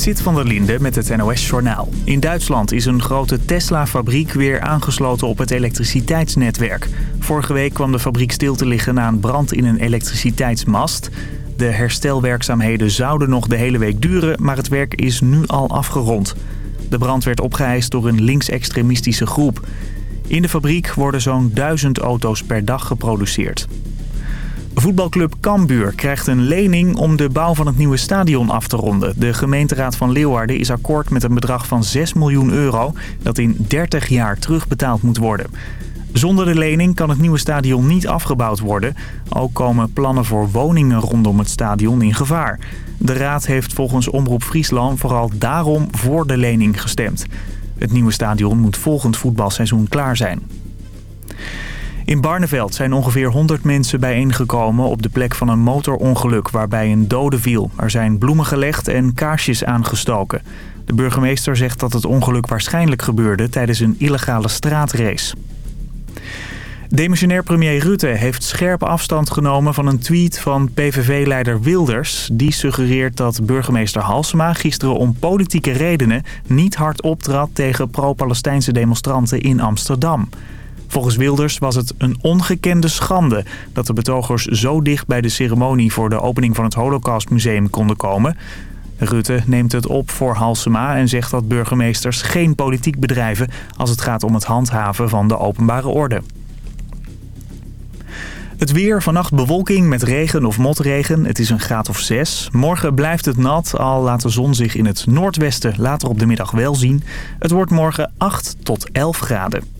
Zit van der Linde met het NOS-journaal. In Duitsland is een grote Tesla-fabriek weer aangesloten op het elektriciteitsnetwerk. Vorige week kwam de fabriek stil te liggen na een brand in een elektriciteitsmast. De herstelwerkzaamheden zouden nog de hele week duren, maar het werk is nu al afgerond. De brand werd opgeëist door een linksextremistische groep. In de fabriek worden zo'n duizend auto's per dag geproduceerd. Voetbalclub Cambuur krijgt een lening om de bouw van het nieuwe stadion af te ronden. De gemeenteraad van Leeuwarden is akkoord met een bedrag van 6 miljoen euro... dat in 30 jaar terugbetaald moet worden. Zonder de lening kan het nieuwe stadion niet afgebouwd worden. Ook komen plannen voor woningen rondom het stadion in gevaar. De raad heeft volgens Omroep Friesland vooral daarom voor de lening gestemd. Het nieuwe stadion moet volgend voetbalseizoen klaar zijn. In Barneveld zijn ongeveer 100 mensen bijeengekomen op de plek van een motorongeluk waarbij een dode viel. Er zijn bloemen gelegd en kaarsjes aangestoken. De burgemeester zegt dat het ongeluk waarschijnlijk gebeurde tijdens een illegale straatrace. Demissionair premier Rutte heeft scherp afstand genomen van een tweet van PVV-leider Wilders. Die suggereert dat burgemeester Halsema gisteren om politieke redenen niet hard optrad tegen pro-Palestijnse demonstranten in Amsterdam. Volgens Wilders was het een ongekende schande dat de betogers zo dicht bij de ceremonie voor de opening van het Holocaustmuseum konden komen. Rutte neemt het op voor Halsema en zegt dat burgemeesters geen politiek bedrijven als het gaat om het handhaven van de openbare orde. Het weer, vannacht bewolking met regen of motregen. Het is een graad of 6. Morgen blijft het nat, al laat de zon zich in het noordwesten later op de middag wel zien. Het wordt morgen 8 tot 11 graden.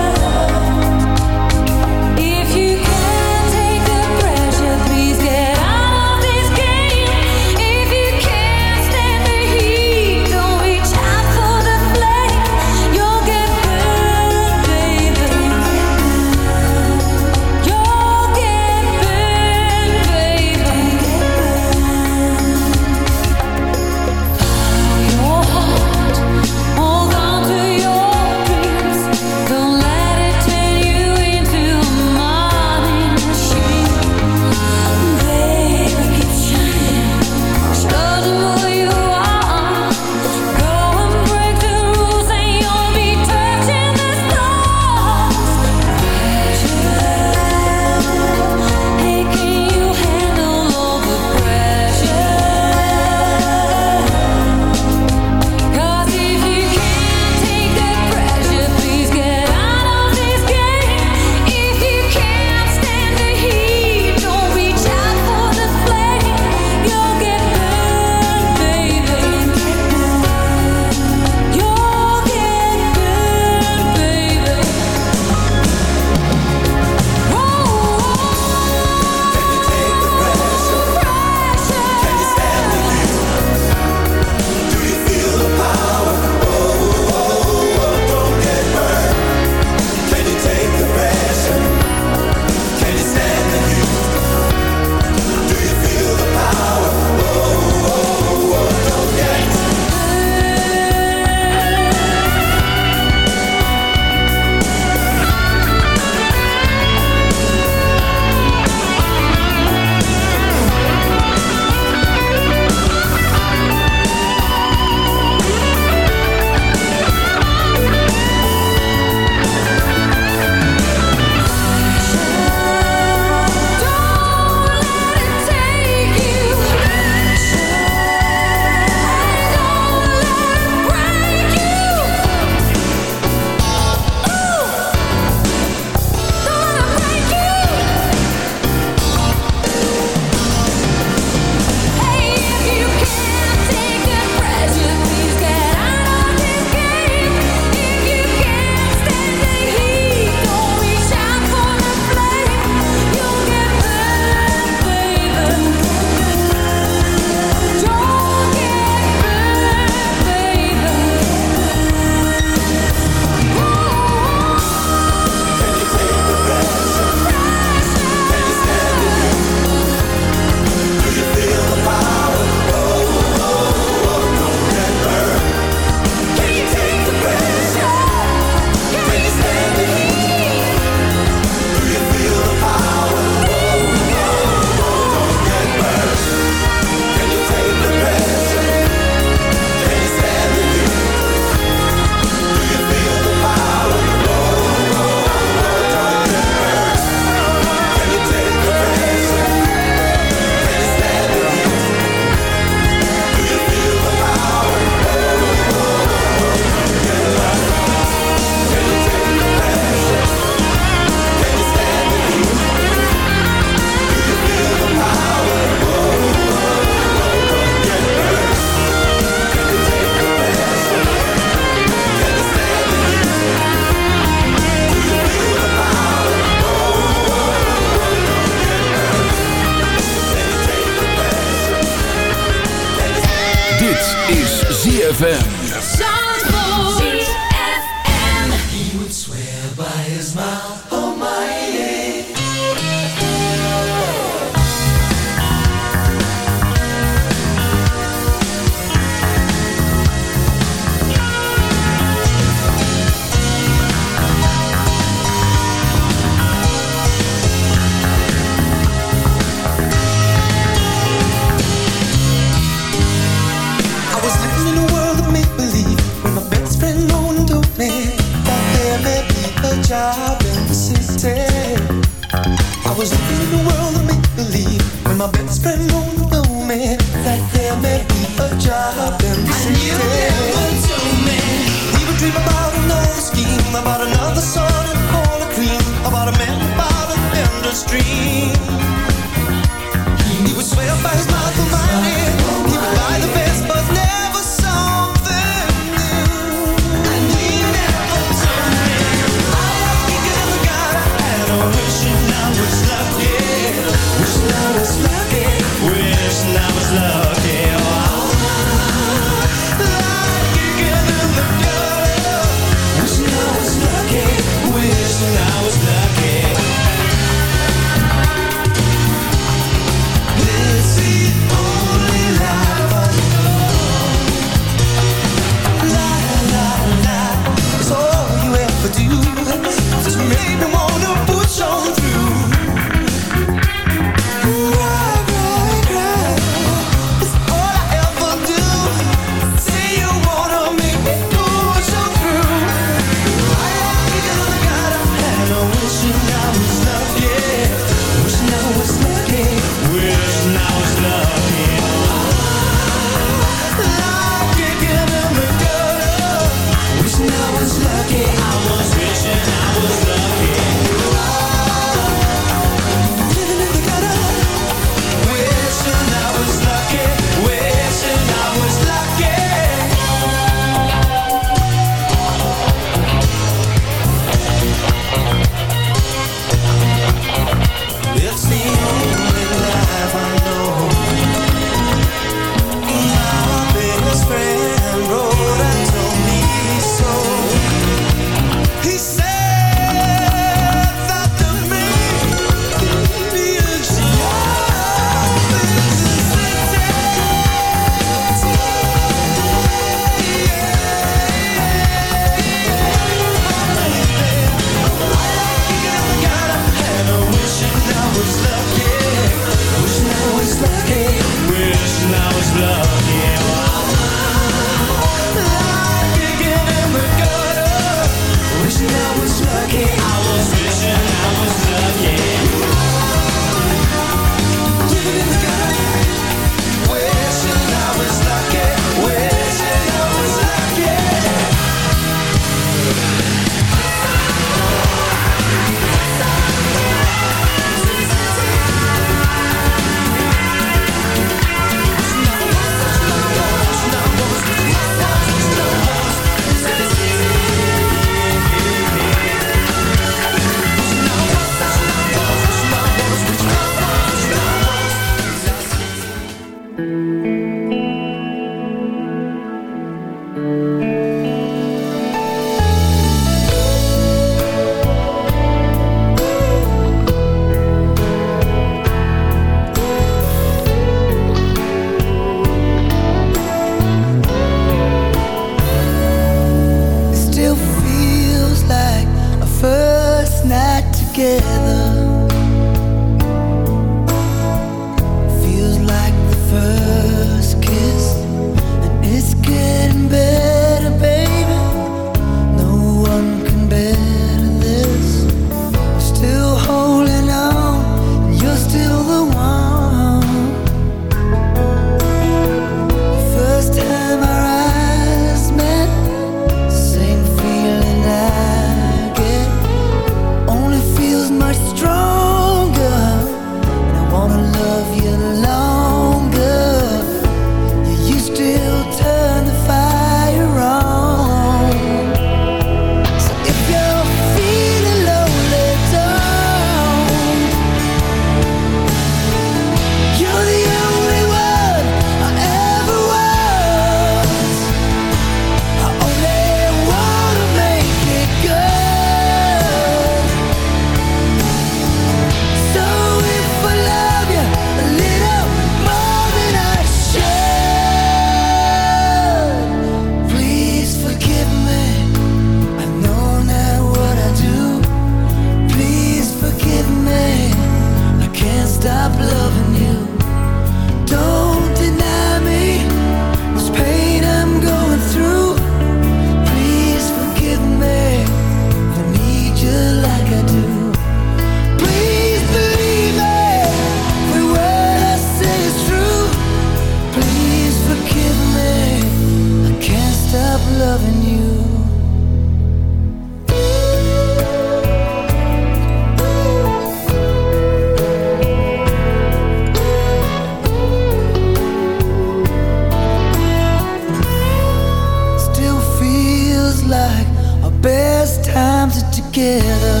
together.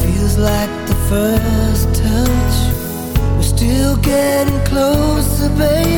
Feels like the first touch. We're still getting closer, baby.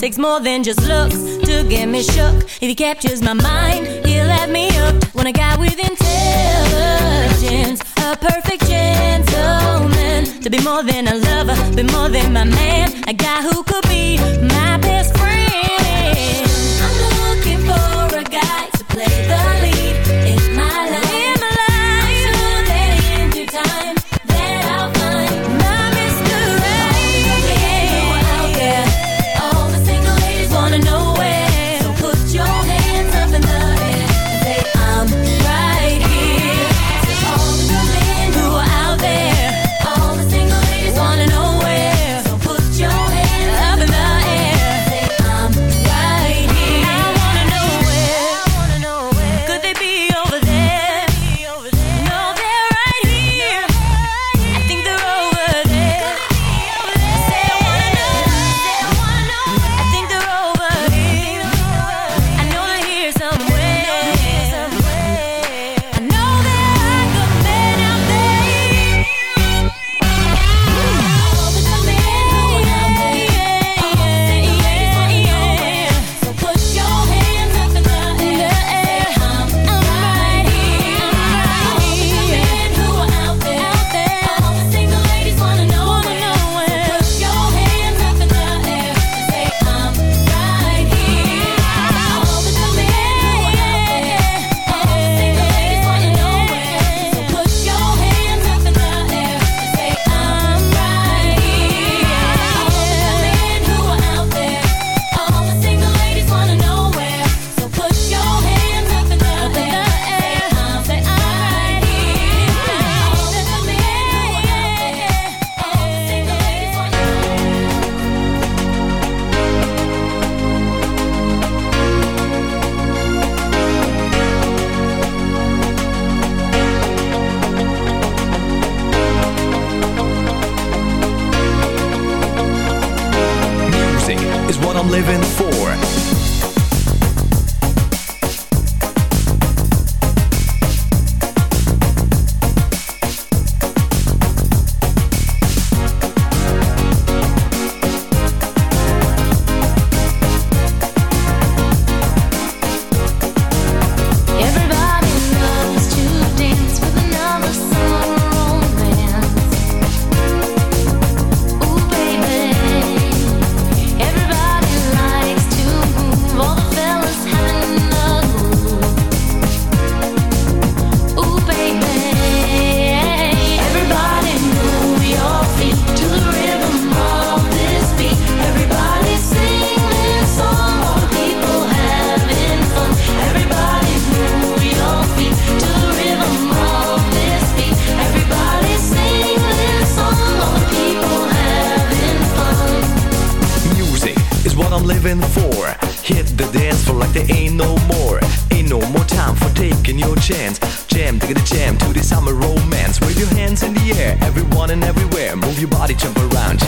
takes more than just looks to get me shook. If he captures my mind, he'll have me hooked. Want a guy with intelligence, a perfect gentleman. To be more than a lover, be more than my man. A guy who could be my best friend. I'm looking for a guy to play the lead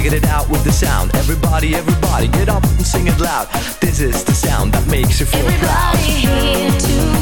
get it out with the sound. Everybody, everybody, get up and sing it loud. This is the sound that makes you feel everybody proud. Everybody here too.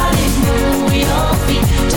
beat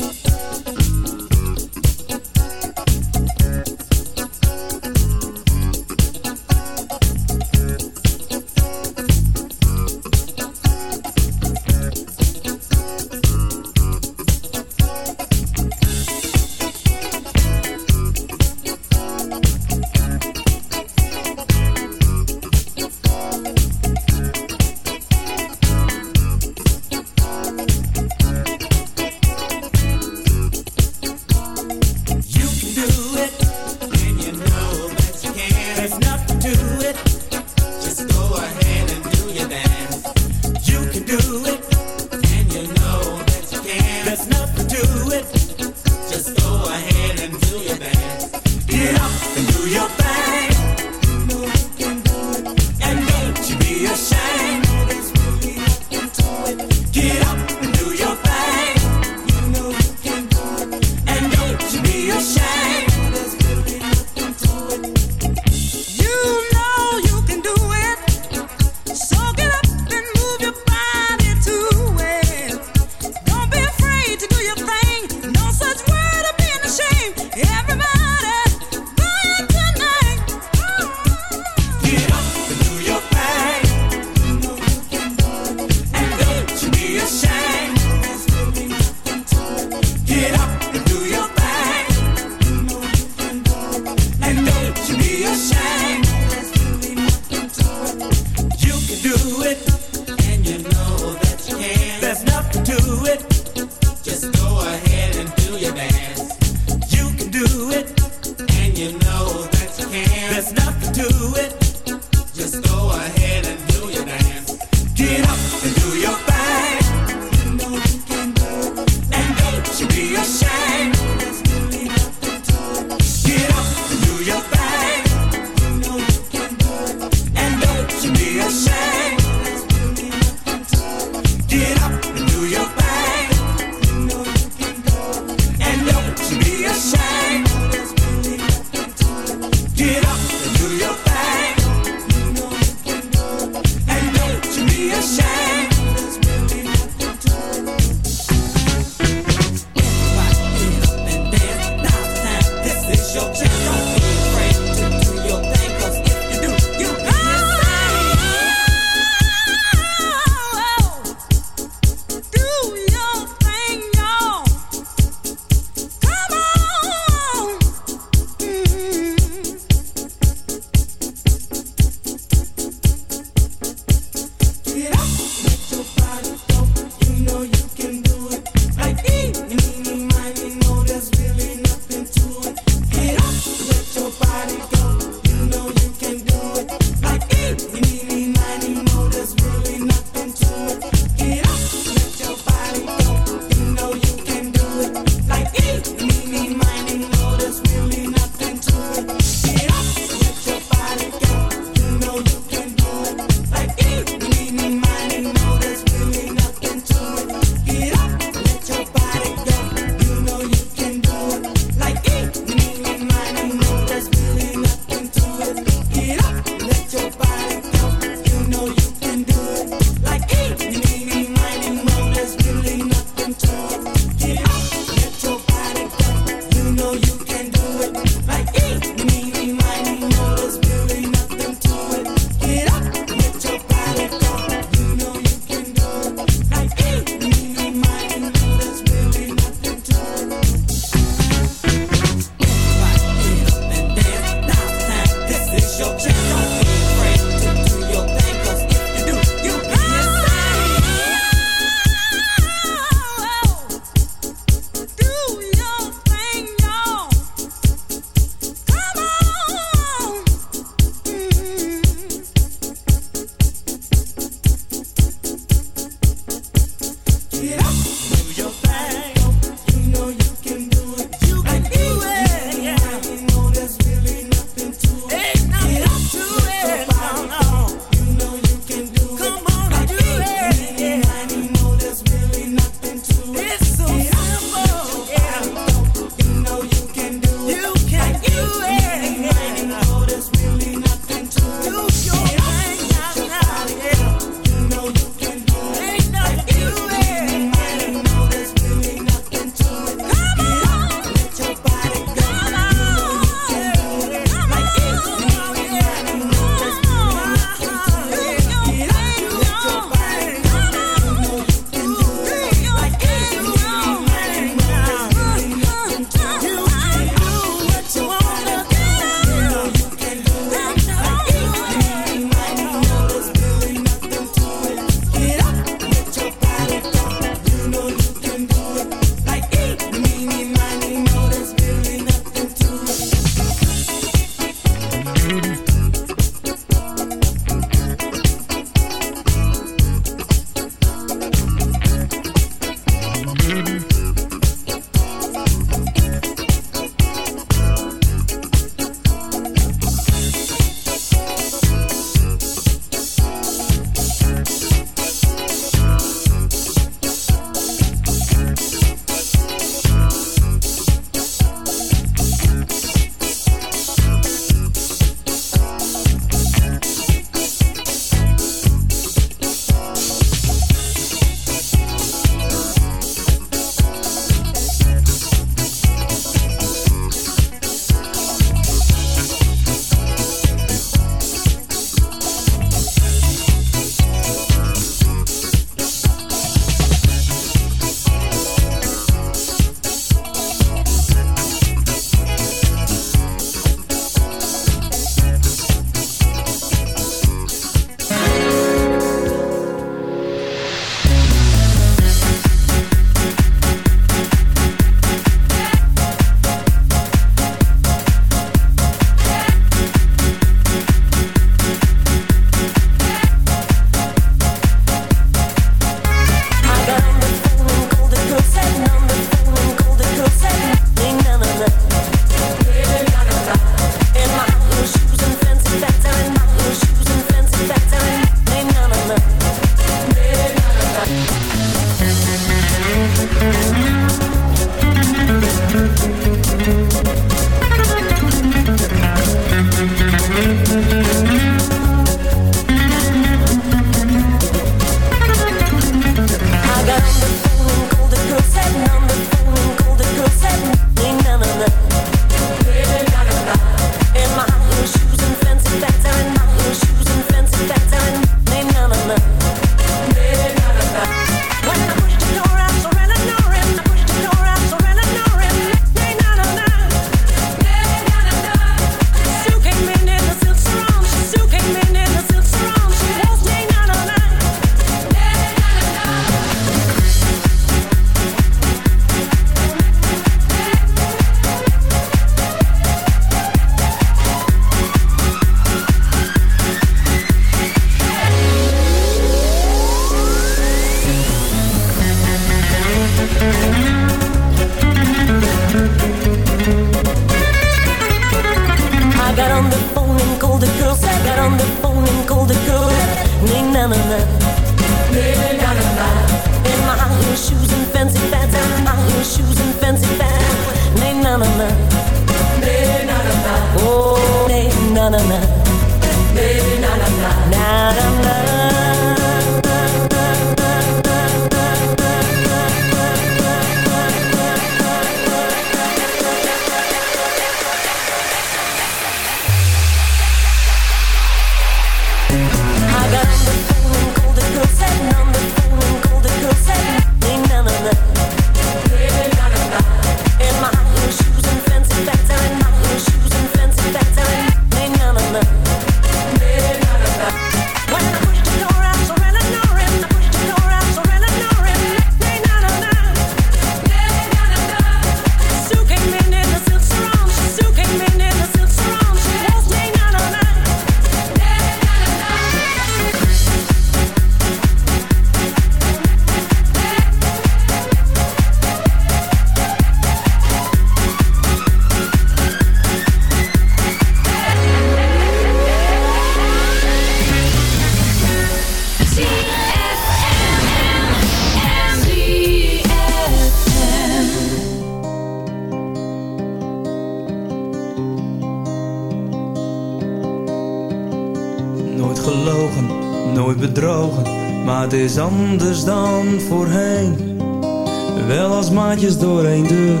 Wel als maatjes door één deur.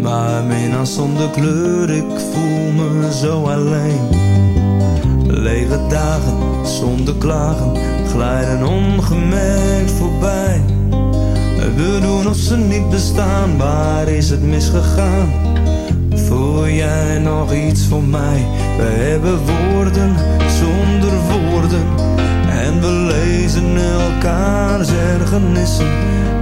Maar mina zonder kleur, ik voel me zo alleen. Lege dagen zonder klagen glijden ongemerkt voorbij. We doen of ze niet bestaan, waar is het misgegaan? Voel jij nog iets voor mij? We hebben woorden zonder woorden en we lezen elkaars ergernissen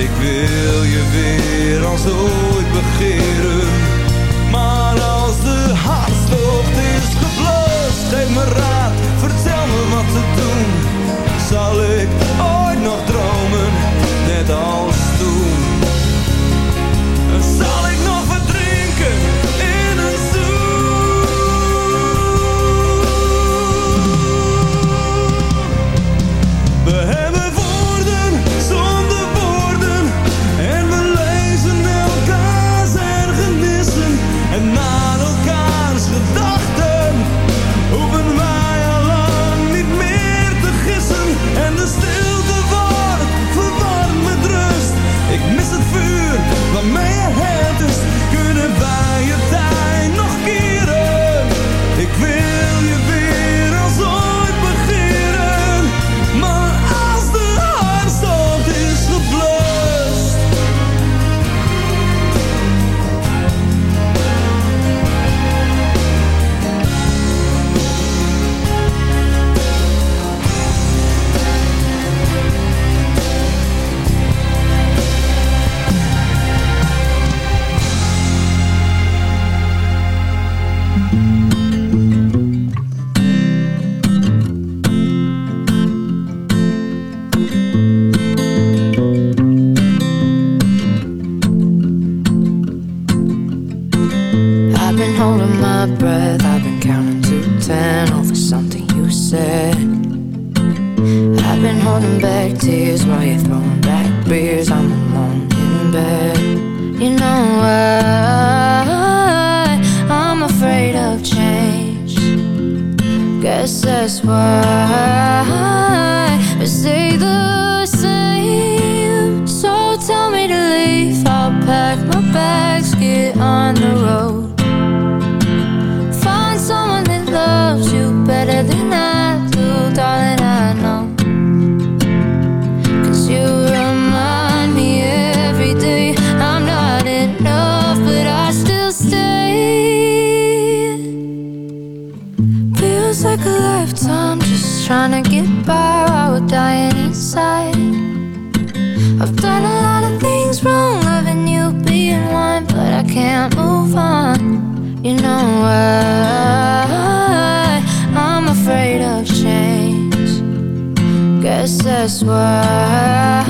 Ik wil je weer als ooit begeren. fun. You know why I'm afraid of change. Guess that's why.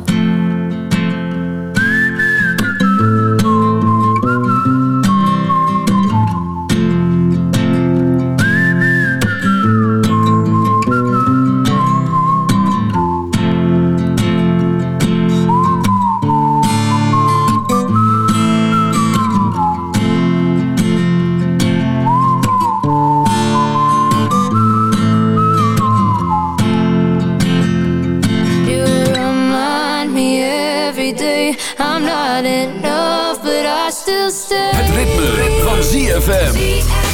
ZFM.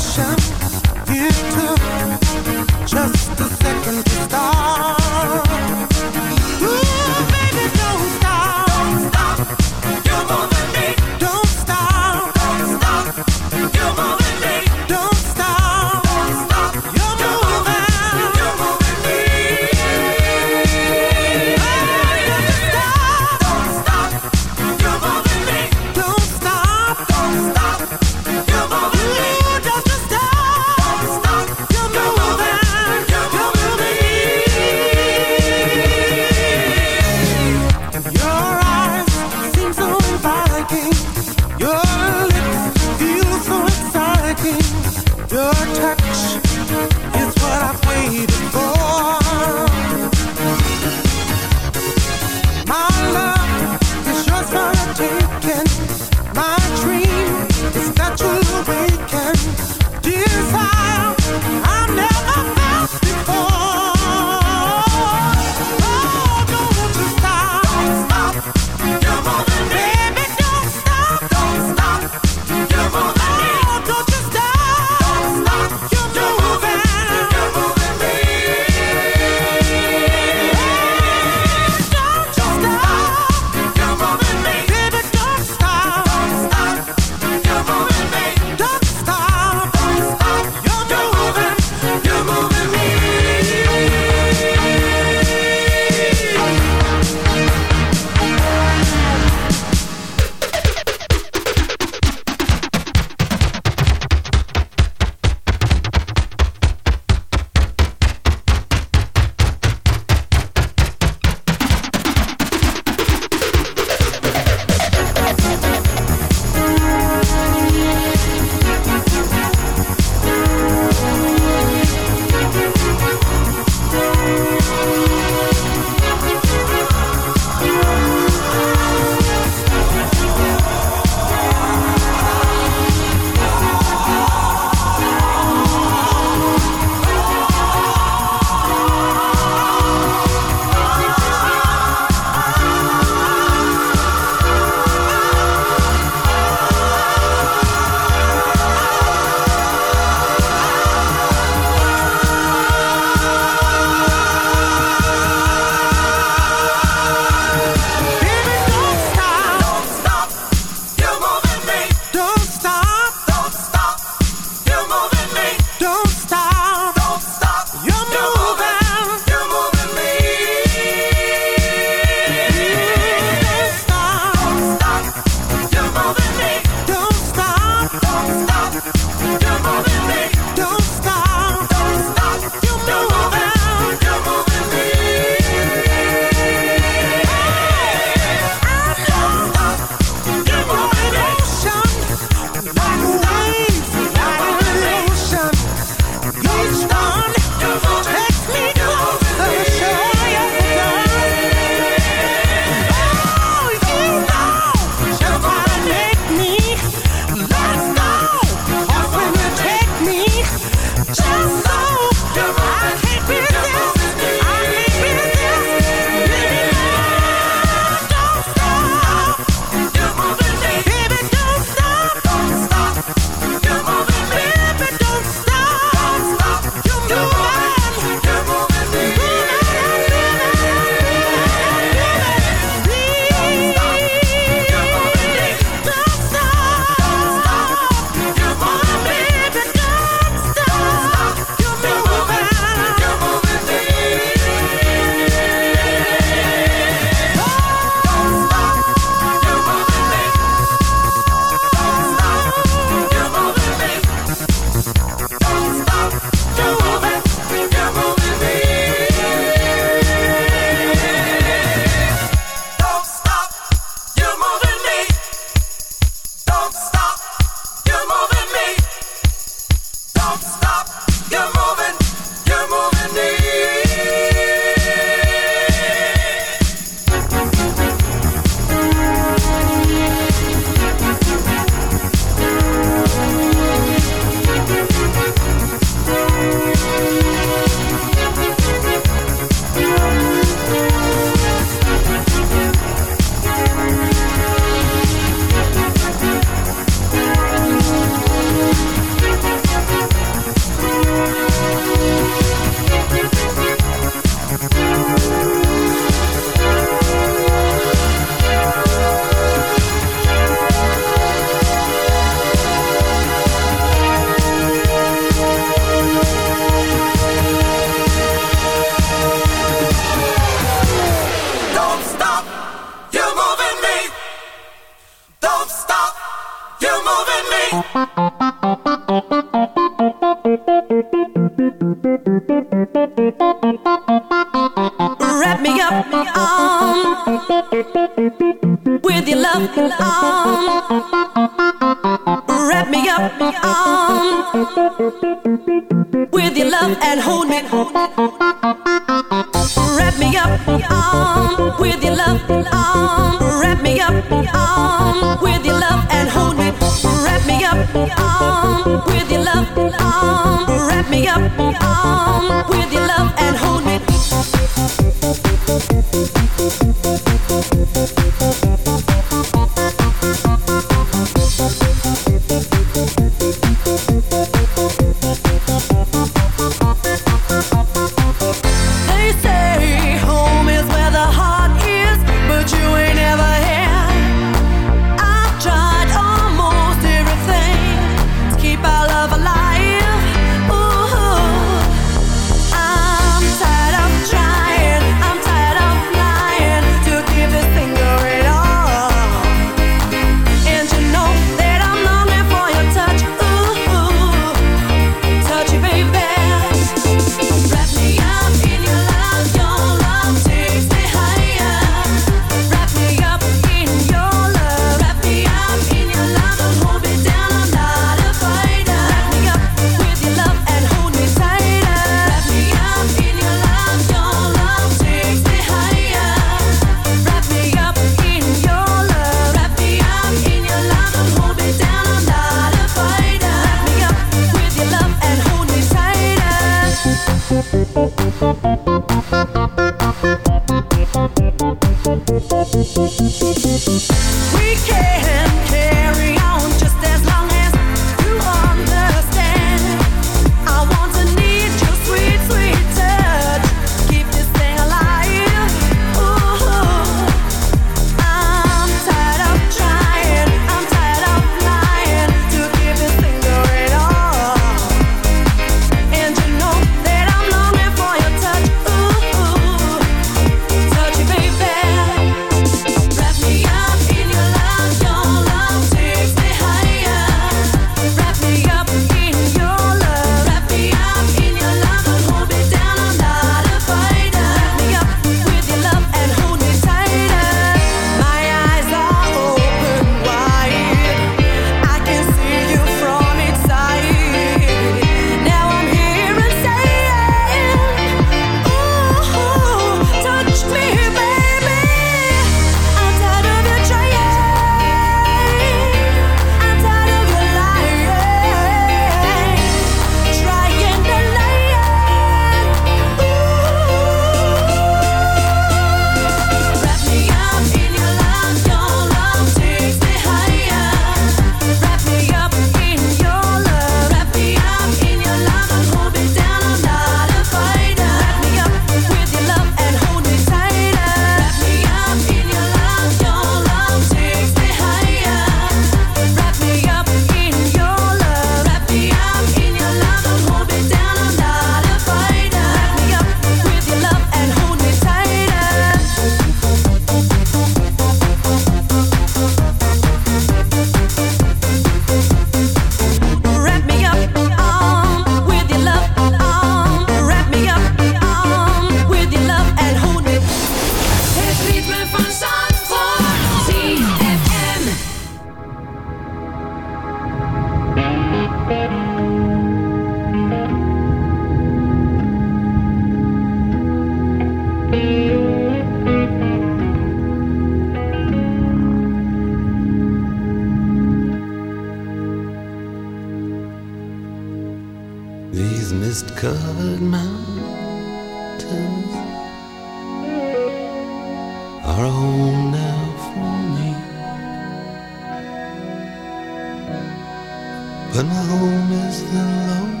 But my home is the lowlands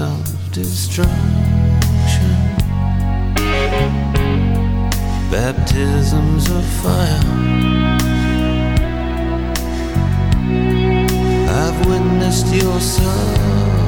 Of destruction, Baptisms of fire. I've witnessed your sorrow.